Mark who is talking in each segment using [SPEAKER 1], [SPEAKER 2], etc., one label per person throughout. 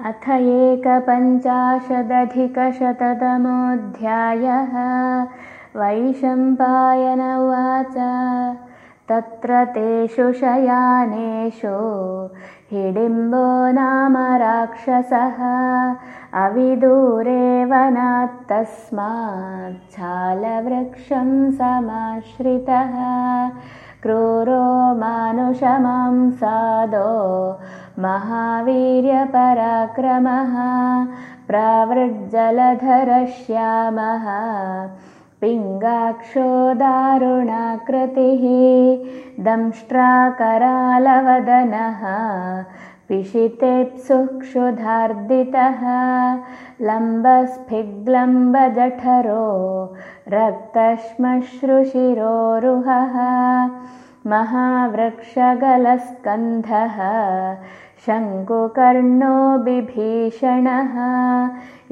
[SPEAKER 1] अथ एकपञ्चाशदधिकशततमोऽध्यायः। वैशम्पायन उवाच तत्र तेषु शयानेषु हिडिम्बो नाम राक्षसः। अविदूरेव नात्तस्माच्छालवृक्षं समाश्रितः। क्रूरो मानुषमांसादो महावीर्यपराक्रमः प्रावृज्जलधरश्यामः पिङ्गाक्षो दारुणाकृतिः दंष्ट्राकरालवदनः पिशितेप्सुक्षुधार्दितः लम्बस्फिग्लम्बजठरो रक्तश्मश्रुशिरोरुहः महावृक्षगलस्कन्धः शङ्कुकर्णो बिभीषणः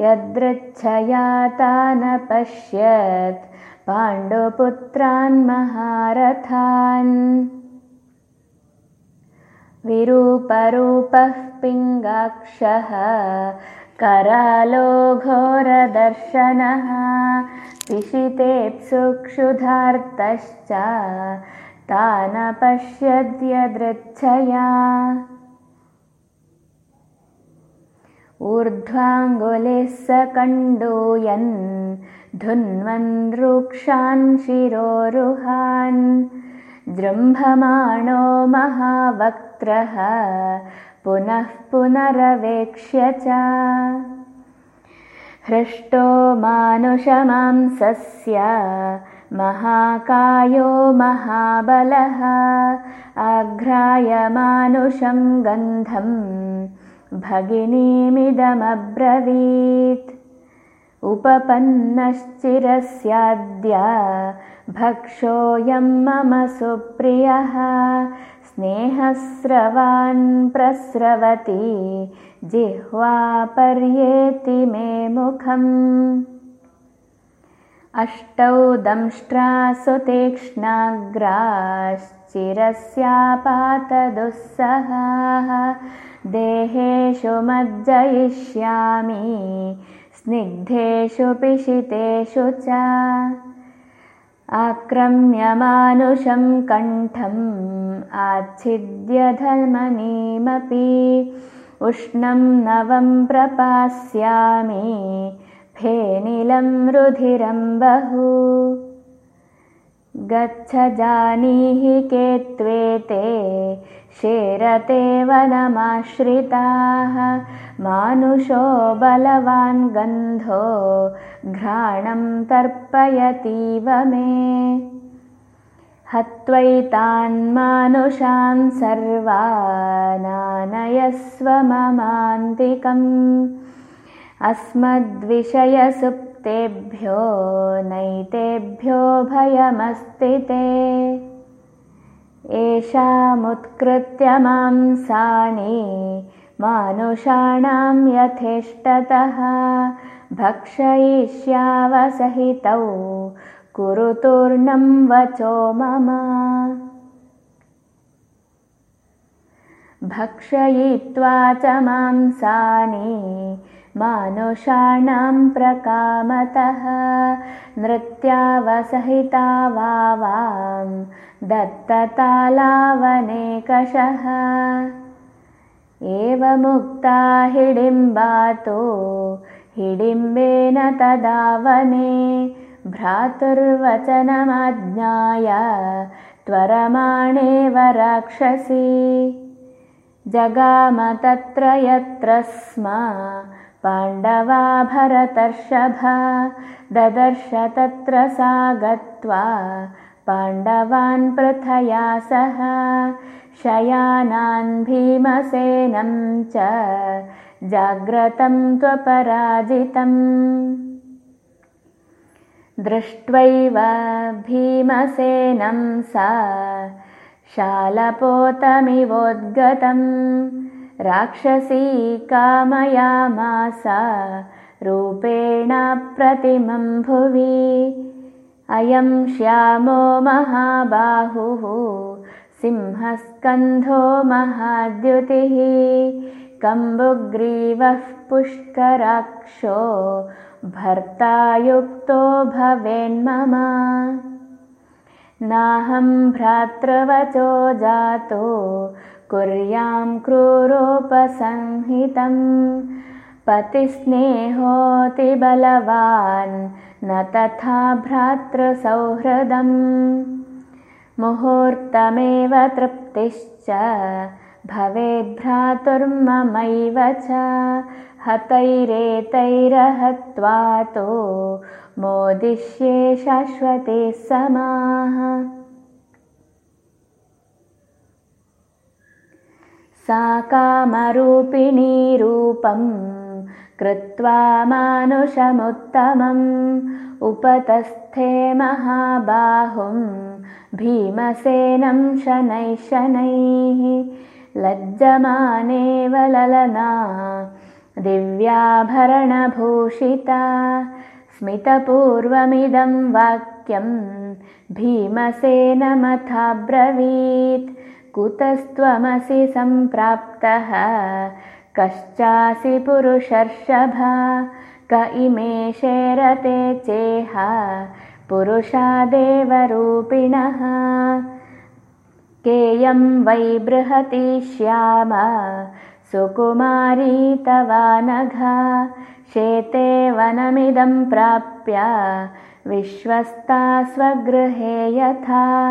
[SPEAKER 1] यदृच्छया तानपश्यत् पाण्डुपुत्रान् महारथान्। विरूपरूपः पिङ्गाक्षः करालो घोरदर्शनः पिशितेप्सुक्षुधार्तश्च तानपश्यद्यदृच्छया ऊर्ध्वाङ्गुलिः स कण्डूयन् धुन्वन् रुक्षान् शिरोरुहान् जृम्भमाणो महावक्त्रः पुनः पुनरवेक्ष्य च। हृष्टो मानुषमांसस्य महाकायो महाबलः आघ्रायमानुषं गन्धम् भगिनीमिदमब्रवीत्। उपपन्नश्चिरस्याद्य भक्षोऽयं मम सुप्रियः। स्नेहस्रवान् प्रस्रवति जिह्वापर्येति मे मुखम्। अष्टौ दंष्ट्रासु तीक्ष्णाग्राश्चिरस्यापातदुःसहाः देहेषु मज्जयिष्यामि। स्निग्धेषु पिशितेषु च। आक्रम्यमानुषं कण्ठम् आच्छिद्यधमनीमपि उष्णं नवं प्रपास्यामि फेनिलं रुधिरं बहु गच्छ जानीहि के त्वेते शेरते वनमाश्रिताः। मानुषो बलवान् गन्धो घ्राणं तर्पयतीव मे। हत्वैतान् मानुषान् सर्वानानयस्व ममान्तिकम् अस्मद्विषयसुप्तेभ्यो नैतेभ्यो भयमस्ति ते। एषामुत्कृत्य मांसानि मानुषाणां यथेष्टतः भक्षयिष्यावसहितौ कुरुतूर्णं वचो मम। भक्षयित्वा च मांसानि मानुषाणां प्रकामतः नृत्यावसहिता वावां दत्ततालावनेकषः एवमुक्ता हिडिम्बातो हिडिम्बेन तदावने भ्रातुर्वचनमाज्ञाय त्वरमाणेव राक्षसी। जगाम तत्र यत्र स्म पाण्डवा भरतर्षभा। ददर्श तत्र सा गत्वा पाण्डवान् पृथया सह। शयानान् भीमसेनं च जाग्रतं त्वपराजितम्। दृष्ट्वैव भीमसेनं सा शालपोतमिवोद्गतम् राक्षसी कामयामास रूपेण प्रतिमं भुवि। अयं श्यामो महाबाहुः सिंहस्कन्धो महाद्युतिः। कम्बुग्रीवः पुष्कराक्षो भर्तायुक्तो भवेन्मम नाहं भ्रातृवचो जातो कुर्यां क्रूरोपसंहितं। न तथा भ्रातृसौहृदम्। मुहूर्तमेव तृप्तिश्च भवेद्भ्रातुर्ममैव च। हतैरेतैरहत्वातो मोदिष्ये शाश्वते समाः सा कामरूपिणी रूपं कृत्वा मानुषमुत्तमम् उपतस्थे महाबाहुं भीमसेनं शनैः शनैः लज्जमानेव ललना दिव्याभरणभूषिता स्मितपूर्वमिदं वाक्यं भीमसेनमथाब्रवीत् कुतस्त्वमसि सम्प्राप्तः। कश्चासि पुरुषर्षभा। क इमे शेरते चेह। पुरुषादेवरूपिणः केयं वै बृहती श्याम। सुकुमारी तवानघा। शेते वनमिदं प्राप्य। विश्वस्ता स्वगृहे यथा